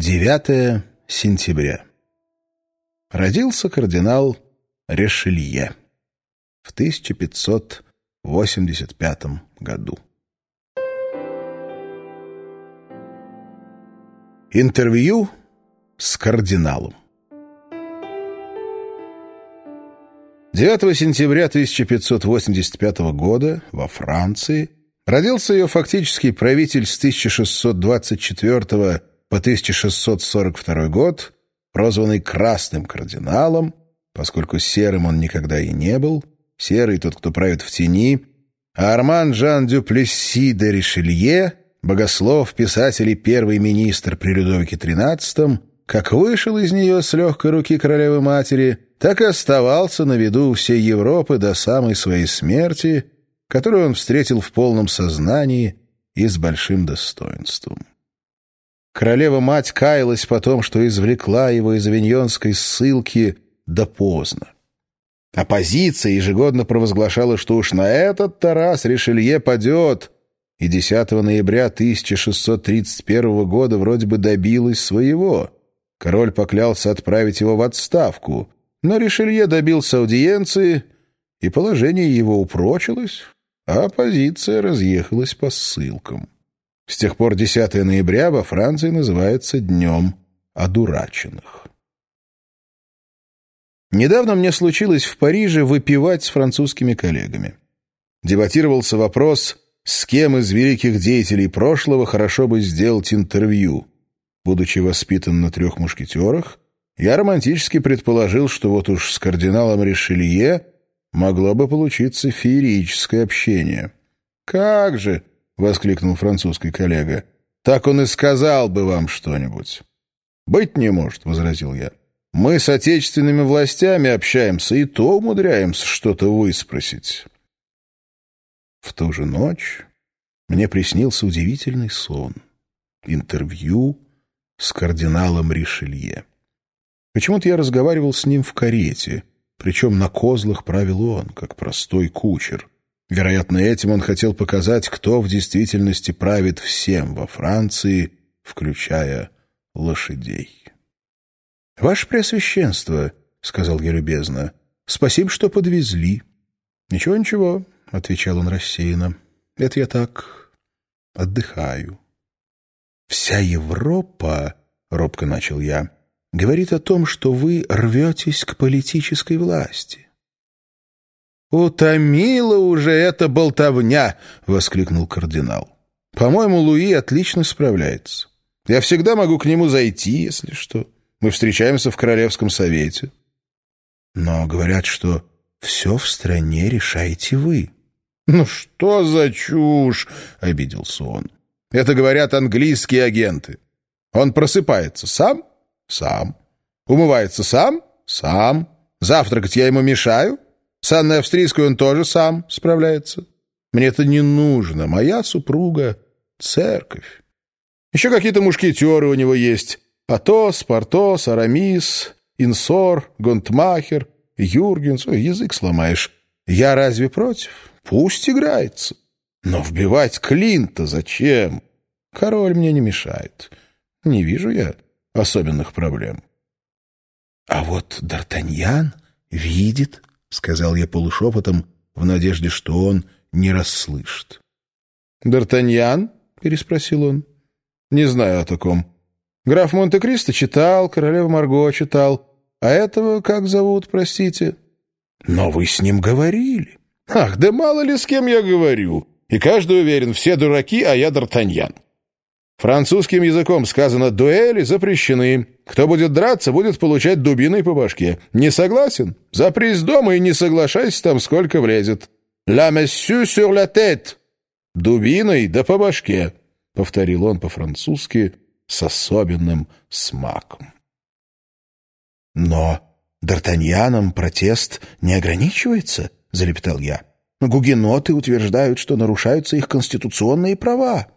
9 сентября. Родился кардинал Решелье в 1585 году. Интервью с кардиналом. 9 сентября 1585 года во Франции родился ее фактический правитель с 1624 по 1642 год, прозванный Красным кардиналом, поскольку серым он никогда и не был, серый тот, кто правит в тени, а Арман Жан Дюплесси де Ришелье, богослов, писатель и первый министр при Людовике XIII, как вышел из нее с легкой руки королевы-матери, так и оставался на виду всей Европы до самой своей смерти, которую он встретил в полном сознании и с большим достоинством. Королева-мать каялась потом, что извлекла его из авиньонской ссылки да поздно. Оппозиция ежегодно провозглашала, что уж на этот Тарас Ришелье падет, и 10 ноября 1631 года вроде бы добилась своего. Король поклялся отправить его в отставку, но Ришелье добился аудиенции, и положение его упрочилось, а оппозиция разъехалась по ссылкам. С тех пор 10 ноября во Франции называется Днем одураченных. Недавно мне случилось в Париже выпивать с французскими коллегами. Дебатировался вопрос, с кем из великих деятелей прошлого хорошо бы сделать интервью. Будучи воспитан на трех мушкетерах, я романтически предположил, что вот уж с кардиналом Ришелье могло бы получиться феерическое общение. «Как же!» — воскликнул французский коллега. «Так он и сказал бы вам что-нибудь». «Быть не может», — возразил я. «Мы с отечественными властями общаемся, и то умудряемся что-то выспросить». В ту же ночь мне приснился удивительный сон. Интервью с кардиналом Ришелье. Почему-то я разговаривал с ним в карете, причем на козлах правил он, как простой кучер. Вероятно, этим он хотел показать, кто в действительности правит всем во Франции, включая лошадей. — Ваше Преосвященство, — сказал я любезно, — спасибо, что подвезли. — Ничего, ничего, — отвечал он рассеянно. — Это я так отдыхаю. — Вся Европа, — робко начал я, — говорит о том, что вы рветесь к политической власти. «Утомила уже эта болтовня!» — воскликнул кардинал. «По-моему, Луи отлично справляется. Я всегда могу к нему зайти, если что. Мы встречаемся в Королевском совете». «Но говорят, что все в стране решаете вы». «Ну что за чушь?» — обиделся он. «Это говорят английские агенты. Он просыпается сам? Сам. Умывается сам? Сам. Завтракать я ему мешаю?» С Анной Австрийской он тоже сам справляется. Мне это не нужно. Моя супруга — церковь. Еще какие-то мушкетеры у него есть. Атос, Портос, Арамис, Инсор, Гонтмахер, Юргенс. Ой, язык сломаешь. Я разве против? Пусть играется. Но вбивать Клинта зачем? Король мне не мешает. Не вижу я особенных проблем. А вот Д'Артаньян видит, — сказал я полушепотом, в надежде, что он не расслышит. «Д'Артаньян?» — переспросил он. «Не знаю о таком. Граф Монте-Кристо читал, королева Марго читал. А этого как зовут, простите?» «Но вы с ним говорили». «Ах, да мало ли с кем я говорю. И каждый уверен, все дураки, а я Д'Артаньян. Французским языком сказано «дуэли запрещены». Кто будет драться, будет получать дубиной по башке. Не согласен? Запрись дома и не соглашайся там, сколько влезет. «La monsieur sur la tête!» «Дубиной да по башке», — повторил он по-французски с особенным смаком. «Но Д'Артаньяном протест не ограничивается», — залепетал я. «Гугеноты утверждают, что нарушаются их конституционные права».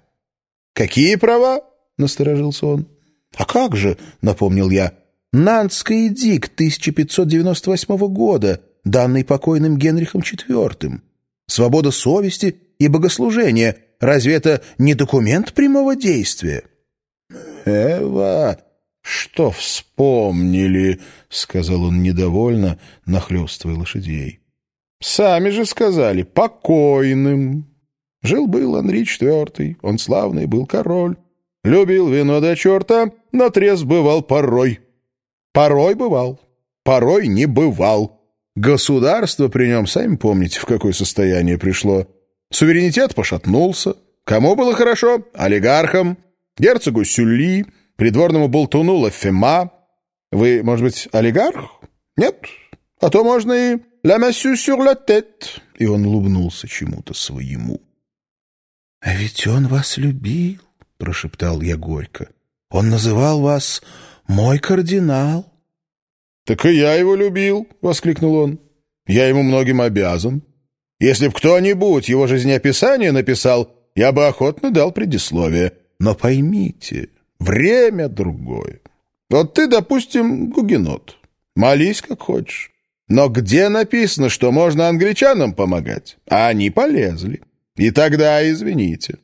«Какие права?» — насторожился он. «А как же?» — напомнил я. «Нантский эдикт 1598 года, данный покойным Генрихом IV. Свобода совести и богослужения. Разве это не документ прямого действия?» Эва, что вспомнили?» — сказал он недовольно, нахлёстывая лошадей. «Сами же сказали, покойным. Жил-был Анри IV, он славный был король. Любил вино до черта, но трезв бывал порой. Порой бывал, порой не бывал. Государство при нем, сами помните, в какое состояние пришло. Суверенитет пошатнулся. Кому было хорошо? Олигархам, герцогу Сюлли, придворному болтуну Лафема. Вы, может быть, олигарх? Нет? А то можно и «La massue sur la tête!» И он улыбнулся чему-то своему. «А ведь он вас любил», — прошептал я горько. «Он называл вас мой кардинал». «Так и я его любил», — воскликнул он. «Я ему многим обязан. Если б кто-нибудь его жизнеописание написал, я бы охотно дал предисловие. Но поймите, время другое. Вот ты, допустим, гугенот. Молись как хочешь. Но где написано, что можно англичанам помогать? А они полезли. И тогда, извините,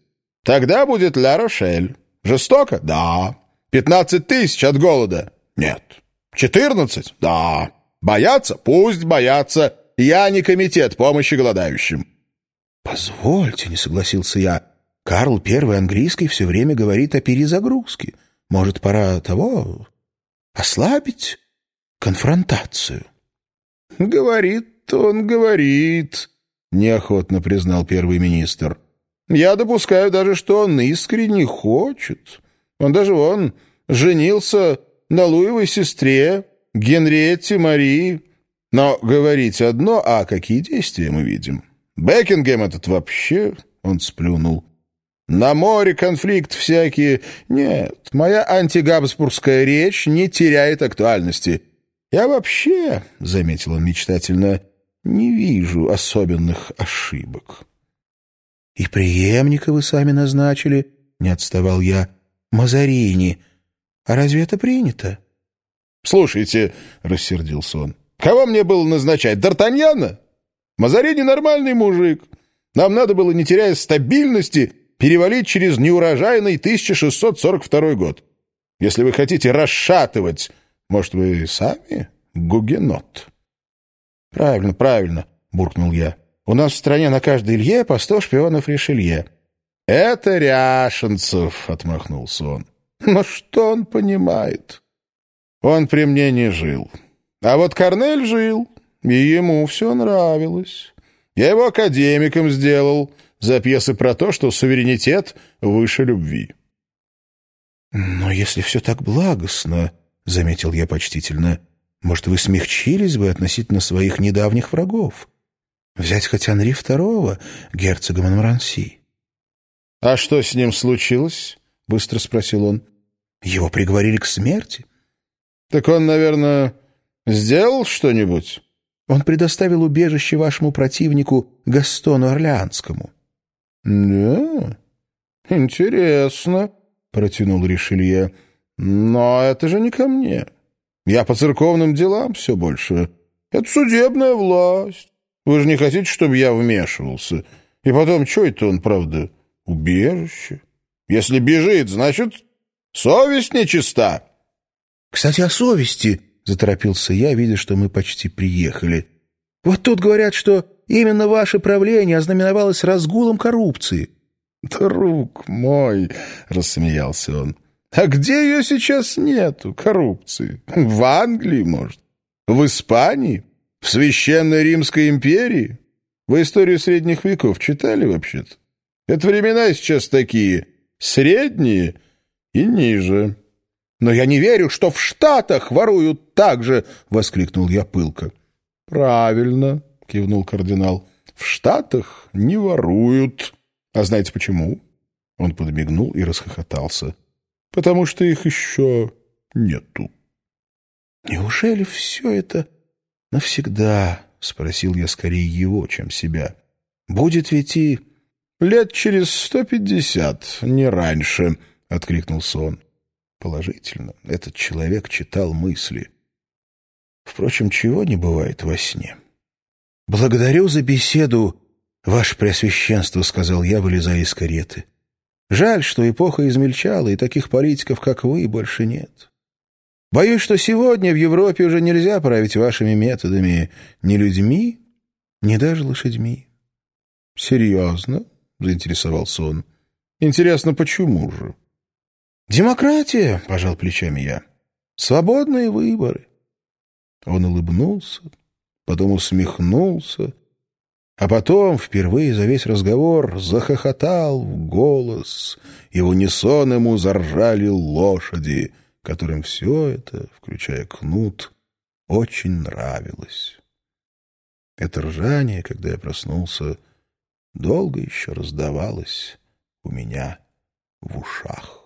тогда будет Ля Рошель. Жестоко? Да. Пятнадцать тысяч от голода? Нет. Четырнадцать? Да. Боятся? Пусть боятся. Я не комитет помощи голодающим. Позвольте, не согласился я. Карл I английский все время говорит о перезагрузке. Может, пора того ослабить конфронтацию? «Говорит он, говорит», — неохотно признал первый министр. «Я допускаю даже, что он искренне хочет. Он даже, он, женился на Луевой сестре, Генриетте Марии. Но говорить одно, а какие действия мы видим? Бекингем этот вообще...» — он сплюнул. «На море конфликт всякие. Нет, моя антигабсбургская речь не теряет актуальности». «Я вообще, — заметил он мечтательно, — не вижу особенных ошибок». «И преемника вы сами назначили, — не отставал я, — Мазарини. А разве это принято?» «Слушайте, — рассердился он, — кого мне было назначать, Д'Артаньяна? Мазарини нормальный мужик. Нам надо было, не теряя стабильности, перевалить через неурожайный 1642 год. Если вы хотите расшатывать может, вы сами гугенот?» «Правильно, правильно», — буркнул я. «У нас в стране на каждой Илье по сто шпионов Ришелье». «Это Ряшенцев», — отмахнулся он. «Но что он понимает? Он при мне не жил. А вот Корнель жил, и ему все нравилось. Я его академиком сделал за пьесы про то, что суверенитет выше любви». «Но если все так благостно...» — заметил я почтительно. «Может, вы смягчились бы относительно своих недавних врагов? Взять хоть Анри II, герцога Монмаранси». «А что с ним случилось?» — быстро спросил он. «Его приговорили к смерти». «Так он, наверное, сделал что-нибудь?» «Он предоставил убежище вашему противнику Гастону Орлеанскому». «Да? Интересно», — протянул Ришелье. Но это же не ко мне. Я по церковным делам все больше. Это судебная власть. Вы же не хотите, чтобы я вмешивался? И потом, что это он, правда, убежище? Если бежит, значит, совесть нечиста. Кстати, о совести, — заторопился я, видя, что мы почти приехали. Вот тут говорят, что именно ваше правление ознаменовалось разгулом коррупции. — Друг мой, — рассмеялся он, — а где ее сейчас нету, коррупции? В Англии, может? В Испании? В Священной Римской империи? Вы историю средних веков читали вообще-то? Это времена сейчас такие средние и ниже. Но я не верю, что в Штатах воруют так же, — воскликнул я пылко. Правильно, — кивнул кардинал. В Штатах не воруют. А знаете почему? Он подмигнул и расхохотался потому что их еще нету. «Неужели все это навсегда?» — спросил я скорее его, чем себя. «Будет ведь и...» «Лет через сто пятьдесят, не раньше», — откликнулся он. Положительно, этот человек читал мысли. Впрочем, чего не бывает во сне. «Благодарю за беседу, ваше Преосвященство», — сказал я, вылезая из кареты. Жаль, что эпоха измельчала, и таких политиков, как вы, больше нет. Боюсь, что сегодня в Европе уже нельзя править вашими методами ни людьми, ни даже лошадьми. — Серьезно? — заинтересовался он. — Интересно, почему же? — Демократия, — пожал плечами я. — Свободные выборы. Он улыбнулся, потом усмехнулся, а потом, впервые за весь разговор, захохотал в голос, и в унисон ему заржали лошади, которым все это, включая кнут, очень нравилось. Это ржание, когда я проснулся, долго еще раздавалось у меня в ушах.